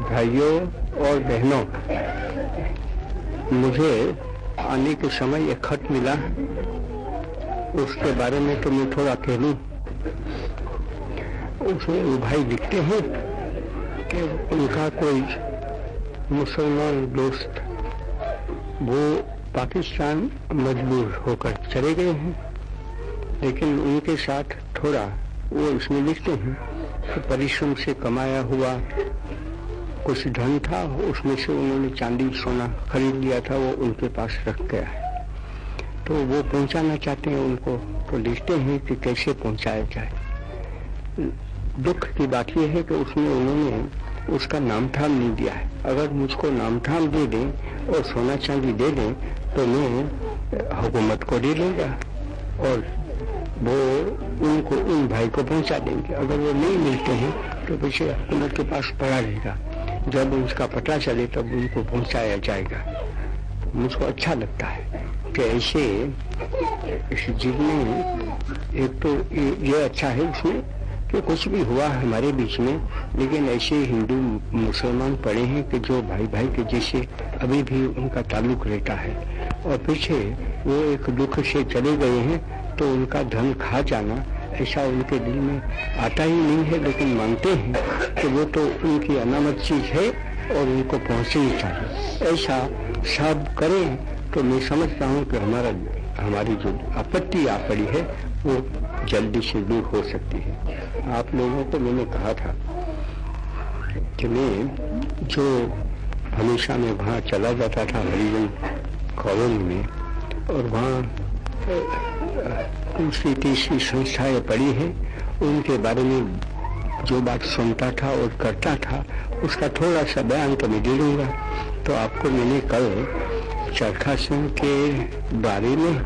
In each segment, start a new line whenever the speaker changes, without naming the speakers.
भाइयों और बहनों, मुझे आने के समय एक खत मिला। उसके बारे में तो मैं थोड़ा कह। लूँ उसमें वो भाई लिखते हैं कि उनका कोई मुसलमान दोस्त, वो पाकिस्तान मजबूर होकर चले गए हैं। लेकिन उनके साथ थोड़ा वो इसमें लिखते हैं कि परिश्रम से कमाया हुआ कुछ धन था, उसमें से उन्होंने चांदी सोना खरीद लिया था, वो उनके पास रख गया है तो वो पहुंचाना चाहते हैं उनको तो लिखते हैं कि कैसे पहुँचाया जाए। दुख की बात यह है कि उसमें उन्होंने उसका नाम थाम नहीं दिया है। अगर मुझको नाम थाम दे दें और सोना चांदी दे दें तो मैं हुकूमत को दे दूँगा और वो उनको, उन भाई को पहुँचा देंगे। अगर वो नहीं मिलते हैं तो पीछे हुकूमत के पास पड़ा रहेगा। जब उसका पता चले तब उनको पहुँचाया जाएगा। मुझको अच्छा लगता है कि ऐसे इस जीव में एक तो ये अच्छा है उसमें कि कुछ भी हुआ हमारे बीच में, लेकिन ऐसे हिंदू मुसलमान पड़े हैं कि जो भाई भाई के जैसे अभी भी उनका ताल्लुक रहता है। और पीछे वो एक दुख से चले गए हैं तो उनका धन खा जाना ऐसा उनके दिल में आता ही नहीं है, लेकिन मानते हैं कि वो तो उनकी अनामत चीज़ है और उनको पहुँचे ही चाहिए। ऐसा सब करें तो मैं समझता हूँ कि हमारा, हमारी जो आपत्ति आ पड़ी है, वो जल्दी से दूर हो सकती है। आप लोगों को मैंने कहा था कि मैं जो हमेशा मैं वहाँ चला जाता था हरिजन कॉलोनी में, और वहाँ दूसरी तीसरी संस्थाएँ पड़ी हैं? उनके बारे में जो बात सुनता था और करता था, उसका थोड़ा सा बयान तो मैं दे दूँगा। तो आपको मैंने कल चरखा सिंह के बारे में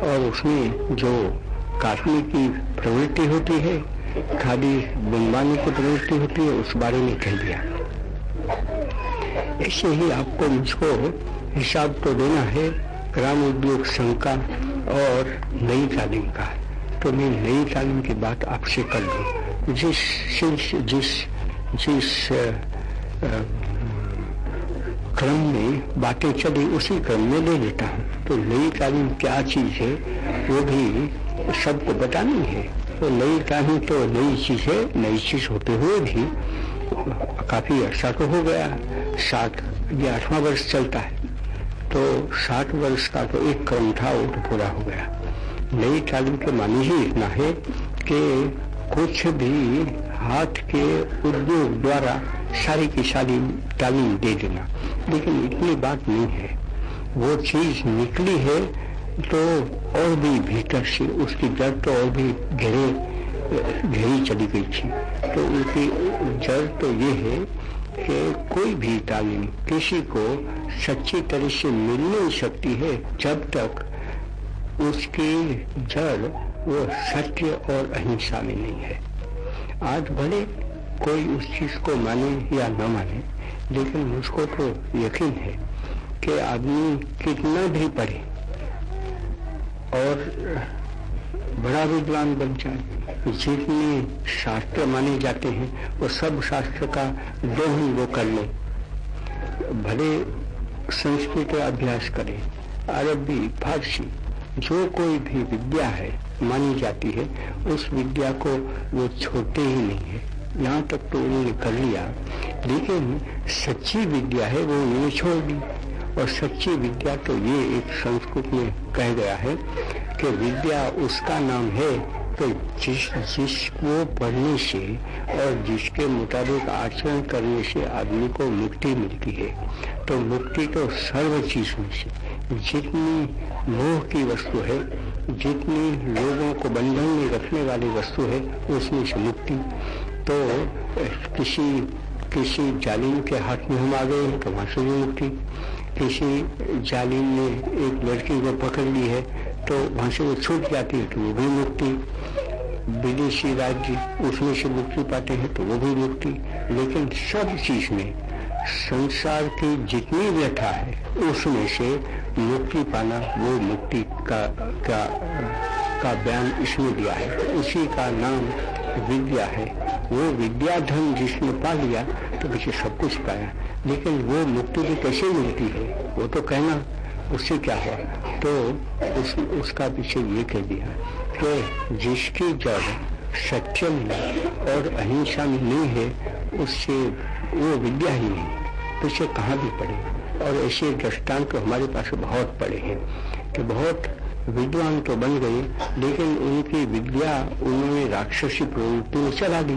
और उसमें जो काटने की प्रवृत्ति होती है, खादी बुनवाने की प्रवृत्ति होती है, उस बारे में कह दिया। ऐसे ही आपको मुझको हिसाब तो देना है, ग्राम उद्योग संघ का और नई तालीम का तो मैं नई तालीम की बात आपसे कर लूँ। जिस जिस जिस जिस क्रम में बातें चली, उसी क्रम में ले लेता हूँ। तो नई तालीम क्या चीज़ है, वो भी सबको बतानी है। तो नई तालीम तो नई चीज़ है, नई चीज़ होते हुए भी काफ़ी अर्सा तो हो गया। सात या आठवां वर्ष चलता है। तो साठ वर्ष का तो एक क्रम था, वो तो पूरा हो गया। नई तालीम के मानी ही इतना है कि कुछ भी हाथ के उद्योग द्वारा सारी की सारी तालीम दे देना। लेकिन इतनी बात नहीं है। वो चीज़ निकली है तो और भी भीतर से उसकी जड़ तो और भी घेरे, घेरी चली गई थी। तो उनकी जड़ तो ये है कि कोई भी तालीम किसी को सच्ची तरह से मिल नहीं सकती है, जब तक उसकी जड़ वो सत्य और अहिंसा में नहीं है। आज भले कोई उस चीज़ को माने या न माने, लेकिन मुझको तो यकीन है कि आदमी कितना भी पढ़े और बड़ा विद्वान बन जाए। जितने शास्त्र माने जाते हैं, वो सब शास्त्र का दोहन वो कर ले। भले संस्कृत अभ्यास करे, अरबी, फारसी, जो कोई भी विद्या है, मानी जाती है, उस विद्या को वो छोड़ते ही नहीं है। यहाँ तक तो उन्होंने कर लिया। लेकिन सच्ची विद्या है, वो उन्होंने छोड़ दी। और सच्ची विद्या तो ये एक संस्कृत में कह गया है कि विद्या उसका नाम है तो जिस जिसको पढ़ने से और जिसके मुताबिक आचरण करने से आदमी को मुक्ति मिलती है। तो मुक्ति तो सर्व चीज़ों से, जितनी मोह की वस्तु है, जितनी लोगों को बंधन में रखने वाली वस्तु है, उसमें से मुक्ति। तो किसी किसी जालिम के हाथ में हम आ गए तो वहाँ से भी मुक्ति। किसी जालिम ने एक लड़की को पकड़ ली है तो वहाँ से वो छूट जाती है तो वो भी मुक्ति। विदेशी राज्य उसमें से मुक्ति पाते हैं तो वो भी मुक्ति। लेकिन सब चीज़ में संसार की जितनी व्यथा है उसमें से मुक्ति पाना वो मुक्ति का का का बयान इसमें दिया है। उसी का नाम विद्या है। वो विद्या धन जिसने पा लिया तो पीछे सब कुछ पाया। लेकिन वो मुक्ति भी कैसे मिलती है वो तो कहना उससे क्या है? तो उस, उसका पीछे ये कह दिया। कि जिसकी जड़ सत्यम और अहिंसा में नहीं है, उससे वो विद्या ही नहीं। पीछे कहाँ भी पड़े और ऐसे दृष्टांत तो हमारे पास बहुत पड़े हैं कि बहुत विद्वान तो बन गए, लेकिन उनकी विद्या उन्होंने राक्षसी प्रवृत्ति में चला दी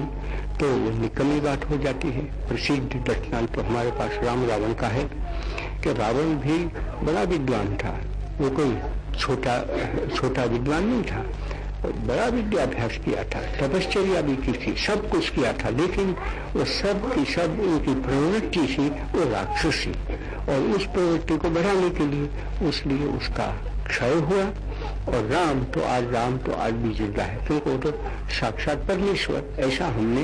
तो वो निकमी बात हो जाती है। प्रसिद्ध दृष्टांत तो हमारे पास राम रावण का है कि रावण भी बड़ा विद्वान था, वो कोई छोटा छोटा विद्वान नहीं था। बड़ा विद्याभ्यास किया था, तपश्चर्या भी की थी, सब कुछ किया था, लेकिन वो सब की सब उनकी प्रवृत्ति थी, वो राक्षसी। और उस प्रवृत्ति को बढ़ाने के लिए उसलिए उसका क्षय हुआ, और राम तो आज, राम तो आज भी ज़िंदा है। क्योंकि वो तो साक्षात परमेश्वर, ऐसा हमने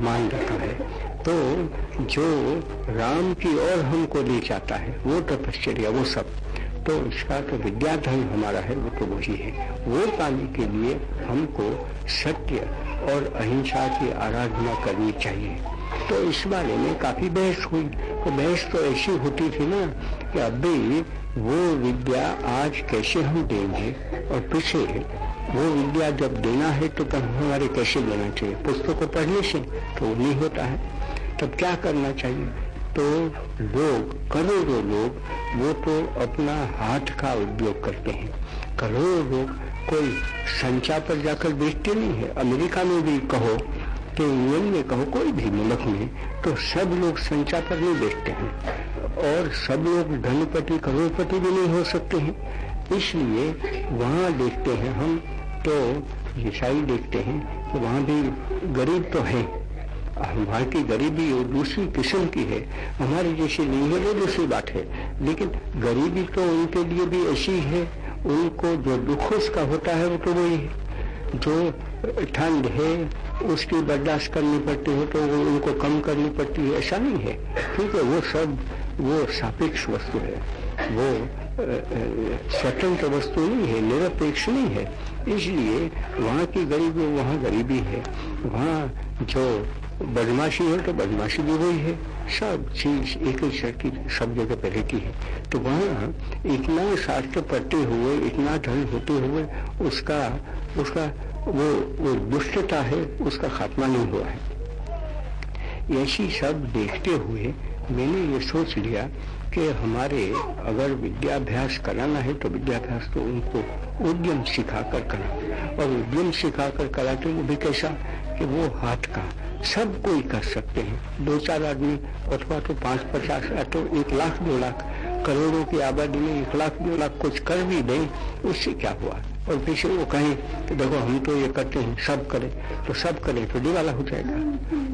मान रखा है। तो जो राम की ओर हमको ले जाता है, वो तपश्चर्या, वो सब। तो इसका तो विद्याधन हमारा है, वो तो वही है। वो पाने के लिए हमको सत्य और अहिंसा की आराधना करनी चाहिए। तो इस बारे में काफ़ी बहस हुई। तो बहस तो ऐसी होती थी ना कि अभी वो विद्या आज कैसे हम देंगे? और पीछे वो विद्या जब देना है तो हमारे कैसे देना चाहिए? पुस्तकों पढ़ने से तो नहीं होता है। तब क्या करना चाहिए? तो लोग करोड़ों लोग, वो तो अपना हाथ का उद्योग करते हैं। करोड़ों लोग कोई संचा पर जाकर बेचते नहीं है। अमेरिका में भी कहो कि इंग्लैंड में कहो, कोई भी मुल्क में तो सब लोग संचा पर नहीं बेचते हैं। और सब लोग धनपति, करोड़पति भी नहीं हो सकते हैं। इसलिए वहाँ देखते हैं हम तो ईसाई देखते हैं कि वहाँ भी गरीब तो हैं। वहाँ की गरीबी वो दूसरी किस्म की है। हमारी जैसी नहीं है वो दूसरी बात है। लेकिन गरीबी तो उनके लिए भी ऐसी है। उनको जो दुख उसका होता है, वो तो वही है। जो ठंड है, उसकी बर्दाश्त करनी पड़ती है तो वो उनको कम करनी पड़ती है। ऐसा नहीं है। क्योंकि वो सब, वो सापेक्ष वस्तु है। वो स्वतंत्र वस्तु नहीं है, निरपेक्ष नहीं है। इसलिए वहाँ की गरीबी, वहाँ गरीबी है। वहाँ जो बदमाशी है तो बदमाशी भी वही है। सब चीज़ एक ही शक्ति सब जगह पर रहती है। तो वहाँ इतना शास्त्र पढ़ते हुए, इतना धन होते हुए उसका उसका वो वो दुष्टता है, उसका खात्मा नहीं हुआ है। ऐसी सब देखते हुए मैंने ये सोच लिया कि हमारे अगर विद्याभ्यास कराना है तो विद्याभ्यास तो उनको उद्यम सिखाकर करा और उद्यम सिखाकर कराते वो भी कैसा कि वो हाथ का सब कोई कर सकते हैं। दो चार आदमी, अथवा तो पाँच पचास तो एक लाख, दो लाख, करोड़ों की आबादी में एक लाख, दो लाख कुछ कर भी दें, उससे क्या हुआ? और पीछे वो कहें कि देखो, हम तो ये करते हैं, सब करें। तो सब करें तो दिवाला हो जाएगा।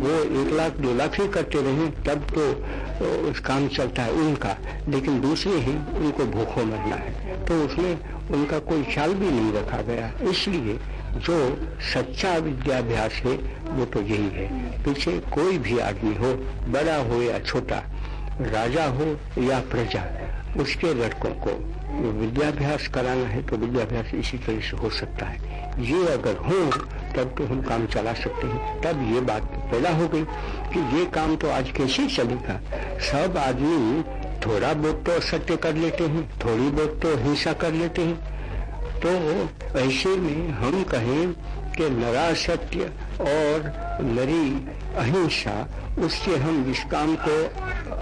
वो एक लाख, दो लाख ही करते रहे, तब तो उस काम चलता है उनका। लेकिन दूसरे ही, उनको भूखों मरना है। तो उसमें उनका कोई ख्याल भी नहीं रखा गया। इसलिए जो सच्चा विद्याभ्यास है, वो तो यही है। पीछे कोई भी आदमी हो, बड़ा हो या छोटा, राजा हो या प्रजा, उसके लड़कों को विद्याभ्यास कराना है तो विद्याभ्यास इसी तरह से हो सकता है। ये अगर हो, तब तो हम काम चला सकते हैं। तब ये बात पैदा हो गई कि ये काम तो आज कैसे चलेगा। सब आदमी थोड़ा बहुत तो सत्य कर लेते हैं, थोड़ी बहुत तो हिंसा कर लेते हैं। तो ऐसे में हम कहें कि नरा सत्य और नरी अहिंसा, उससे हम इस काम को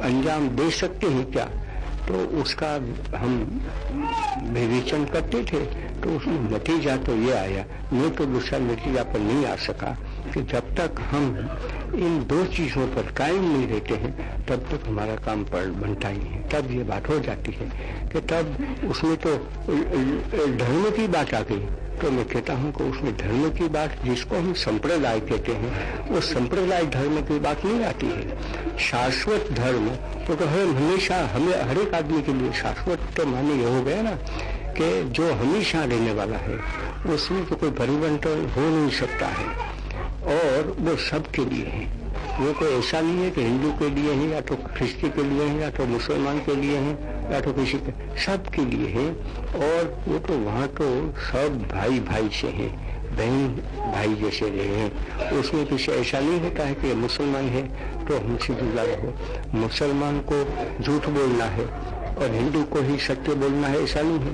अंजाम दे सकते हैं क्या? तो उसका हम विवेचन करते थे तो उसमें नतीजा तो ये आया। मैं तो दूसरा नतीजा पर नहीं आ सका कि जब तक हम इन दो चीज़ों पर कायम नहीं रहते हैं तब तक हमारा काम पर बनता ही है। तब ये बात हो जाती है कि तब उसमें तो धर्म की बात आ गई। तो मैं कहता हूँ कि उसमें धर्म की बात जिसको हम संप्रदाय कहते हैं वो संप्रदाय धर्म की बात नहीं आती है। शाश्वत धर्म तो, तो हम हमेशा हमें हर एक आदमी के लिए शाश्वत तो माने ये हो गया ना कि जो हमेशा रहने वाला है उसमें तो कोई परिवर्तन हो नहीं सकता है। और वो सबके लिए है। वो कोई ऐसा नहीं है कि हिंदू के लिए है, या तो ख्रिस्ती के लिए है, या तो मुसलमान के लिए है, या तो किसी के सब के लिए है। और वो तो वहाँ तो सब भाई भाई से है बहन भाई जैसे रहे हैं। उसमें कुछ ऐसा नहीं होता है कि मुसलमान है तो हमसे जुड़ा रहो मुसलमान को झूठ बोलना है और हिंदू को ही सत्य बोलना है, ऐसा नहीं है।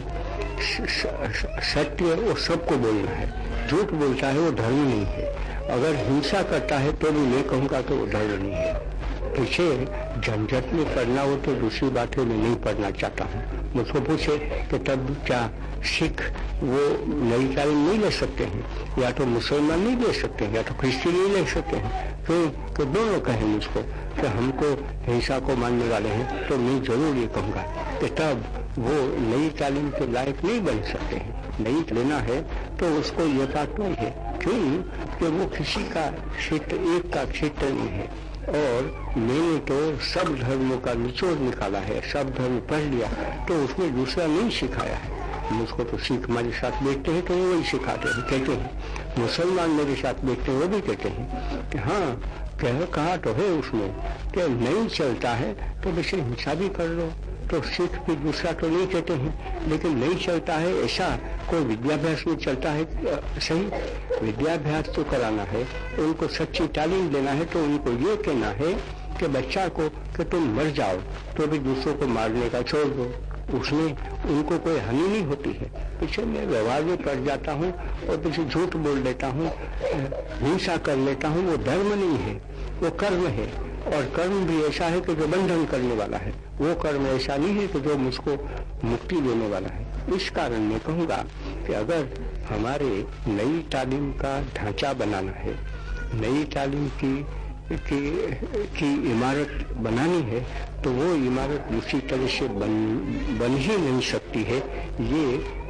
सत्य वो सबको बोलना है। झूठ बोलता है वो धर्म नहीं है। अगर हिंसा करता है तो भी मैं कहूँगा तो धर्म नहीं है। पीछे झंझट में पढ़ना हो तो दूसरी बातें मैं नहीं पढ़ना चाहता हूँ। मुझको पूछे कि तब क्या सिख वो नई तालीम नहीं ले सकते हैं? या तो मुसलमान नहीं ले सकते हैं, या तो क्रिश्चियन नहीं ले सकते हैं? क्यों तो दोनों कहें मुझको कि हमको हिंसा को मानने वाले हैं तो मैं ज़रूर ये कहूँगा कि तब वो नई तालीम के लायक नहीं बन सकते हैं। नई लेना है तो उसको ये बात नहीं है। क्यों? कि वो किसी का क्षेत्र, एक का क्षेत्र नहीं है। और मैंने तो सब धर्मों का निचोड़ निकाला है, सब धर्म पढ़ लिया तो उसमें दूसरा नहीं सिखाया है। मुझको तो सिख हमारे साथ बैठते हैं तो वही सिखाते हैं, कहते हैं। मुसलमान मेरे साथ बैठते हैं, वो भी कहते हैं कि हाँ कह, कहा तो है उसमें कि नहीं चलता है तो वैसे हिंसा भी कर लो। तो सिख भी दूसरा तो नहीं कहते हैं, लेकिन नहीं चलता है, ऐसा कोई विद्याभ्यास में चलता है सही? विद्याभ्यास तो कराना है, उनको सच्ची तालीम देना है तो उनको ये कहना है कि बच्चा को कि तुम मर जाओ तो भी दूसरों को मारने का छोड़ दो। उसमें उनको कोई हानि नहीं होती है। पीछे मैं व्यवहार में पड़ जाता हूँ और पीछे झूठ बोल देता हूँ हिंसा कर लेता हूँ, वो धर्म नहीं है, वो कर्म है। और कर्म भी ऐसा है कि जो बंधन करने वाला है वो कर्म ऐसा नहीं है कि जो मुझको मुक्ति देने वाला है। इस कारण मैं कहूँगा कि अगर हमारे नई तालीम का ढांचा बनाना है नई तालीम की की, की इमारत बनानी है तो वो इमारत उसी तरह से बन बन ही नहीं सकती है। ये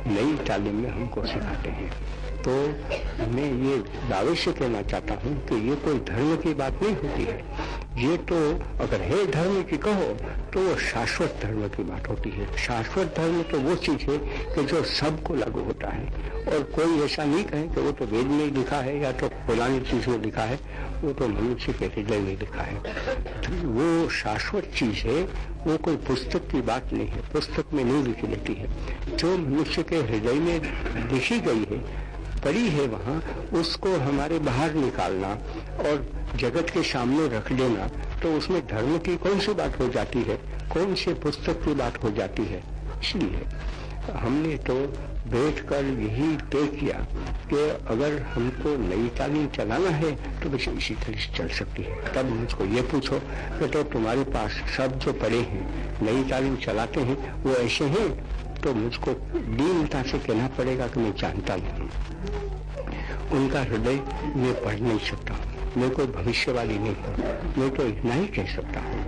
नई तालीम में हमको सिखाते हैं। तो मैं ये दावे से कहना चाहता हूँ कि ये कोई धर्म की बात नहीं होती है। ये तो अगर है धर्म की कहो तो वो शाश्वत धर्म की बात होती है। शाश्वत धर्म तो वो चीज़ है कि जो सबको लागू होता है। और कोई ऐसा नहीं कहे कि वो तो वेद में लिखा है या तो पुरानी चीज़ में लिखा है, वो तो मनुष्य के हृदय में लिखा है। वो शाश्वत चीज़ है, वो कोई पुस्तक की बात नहीं है, पुस्तक में नहीं लिखी रहती है। जो मनुष्य के हृदय में लिखी गई है पड़ी है वहाँ, उसको हमारे बाहर निकालना और जगत के सामने रख देना तो उसमें धर्म की कौन सी बात हो जाती है? कौन से पुस्तक की बात हो जाती है? इसलिए हमने तो बैठकर यही तय किया कि अगर हमको नई तालीम चलाना है तो बस इसी तरह से चल सकती है। तब मुझको ये पूछो कि तो तुम्हारे पास सब जो पड़े हैं नई तालीम चलाते हैं, वो ऐसे हैं? तो मुझको दीनता से कहना पड़ेगा कि मैं जानता नहीं उनका हृदय मैं पढ़ नहीं सकता मैं कोई भविष्यवाणी नहीं हूँ। मैं तो इतना ही कह सकता हूँ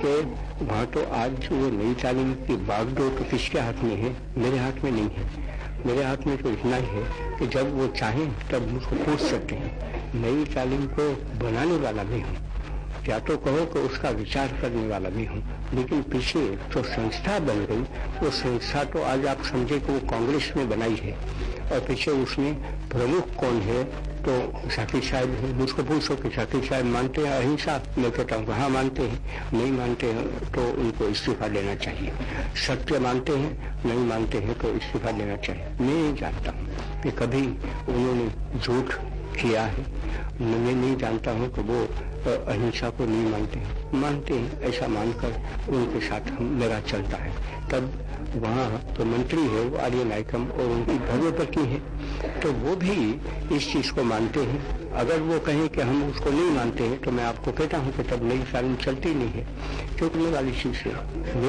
कि वहाँ तो आज वो नई तालीम की बागडोर तो किसके हाथ में है? मेरे हाथ में नहीं है। मेरे हाथ में तो इतना ही है कि जब वो चाहें तब मुझको पूछ सकते हैं। नई तालीम को बनाने वाला भी हूँ। या तो कहो कि उसका विचार करने वाला भी हूँ। लेकिन पीछे जो संस्था बन गई, वो संस्था तो आज आप समझे कि वो कांग्रेस ने बनाई है। और पीछे उसमें प्रमुख कौन है तो शाकिर साहब है। मुझको पूछो कि शाकिर साहब मानते हैं अहिंसा? मैं कहता हूँ हाँ मानते हैं। नहीं मानते हैं तो उनको इस्तीफा देना चाहिए। सत्य मानते हैं, नहीं मानते हैं तो इस्तीफा देना चाहिए। मैं जानता हूँ कि कभी उन्होंने झूठ किया है। मैं नहीं जानता हूँ कि वो अहिंसा को नहीं मानते हैं। मानते हैं, ऐसा मानकर उनके साथ हम मेरा चलता है। तब वहाँ तो मंत्री है, वो आर्य नायकम और उनकी भव्य पत्नी है। तो वो भी इस चीज़ को मानते हैं। अगर वो कहें कि हम उसको नहीं मानते हैं तो मैं आपको कहता हूँ कि तब नई तालीम चलती नहीं है। चुकने वाली चीज़ है।